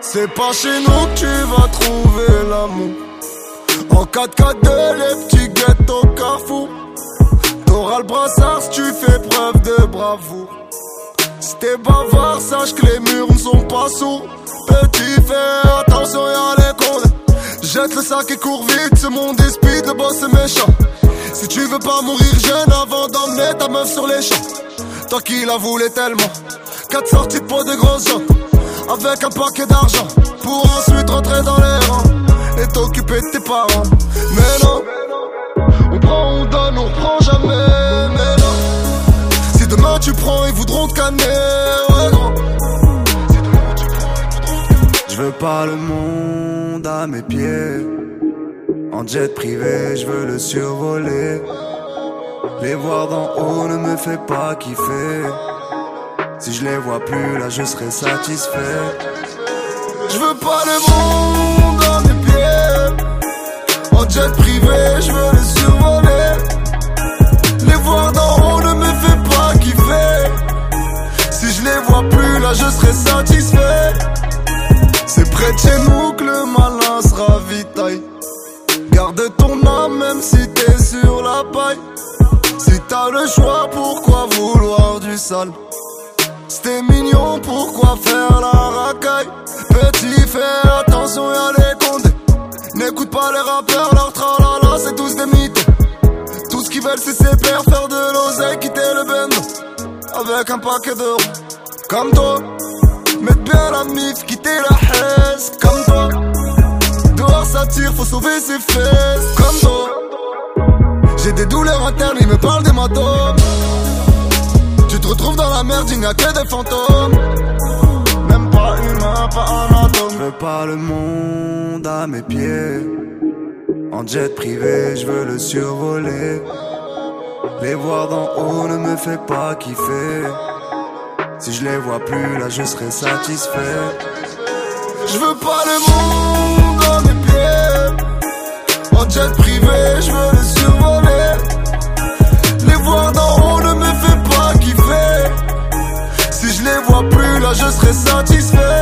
C'est pas chez nous que tu vas trouver l'amour. En 4x2, les petits guettent au carrefour. T'auras le brassard si tu fais preuve de bravoure. Si t'es bavard, sache que les murs ne sont pas sourds. Petit verre, Jette le sac et cours vite, ce monde est speed, le boss est méchant. Si tu veux pas mourir jeune avant d'emmener ta meuf sur les champs. Toi qui la voulais tellement. Quatre sorties de peau de gros gens. Avec un paquet d'argent. Pour ensuite rentrer dans les rangs. Et t'occuper de tes parents. Mais non. On prend, on donne, on prend jamais. Mais non. Si demain tu prends, ils voudront te canner. Ouais, non. Je veux pas le monde à mes pieds. En jet privé, je veux le survoler. Les voir d'en haut ne me fait pas kiffer. Si je les vois plus, là je serai satisfait. Je veux pas le monde à mes pieds. En jet privé, je veux le survoler. Les voir d'en haut ne me fait pas kiffer. Si je les vois plus, là je serai satisfait. Près de chez nous que le malin se ravitaille. Garde ton âme même si t'es sur la paille. Si t'as le choix, pourquoi vouloir du sale? C'était mignon, pourquoi faire la racaille? Petit, fais attention, y'a les condés. N'écoute pas les rappeurs, leur tralala, c'est tous des mythos. Tout ce qu'ils veulent, c'est ses faire de l'oseille, quitter le bendo. Avec un paquet d'euros, comme toi. Mettre bien la mif, quitter la haisse, comme toi. Dehors ça tire, faut sauver ses fesses, comme toi. J'ai des douleurs internes, ils me parlent d'hématomes. Tu te retrouves dans la merde, il n'y a que des fantômes. Même pas humain, pas un atome. Je pas le monde à mes pieds. En jet privé, je veux le survoler. Les voir d'en haut ne me fait pas kiffer. Si je les vois plus, là je serai satisfait. Je veux pas le monde à mes pieds. En jet privé, je veux le survoler. Les voir d'en haut ne me fait pas kiffer. Si je les vois plus, là je serai satisfait.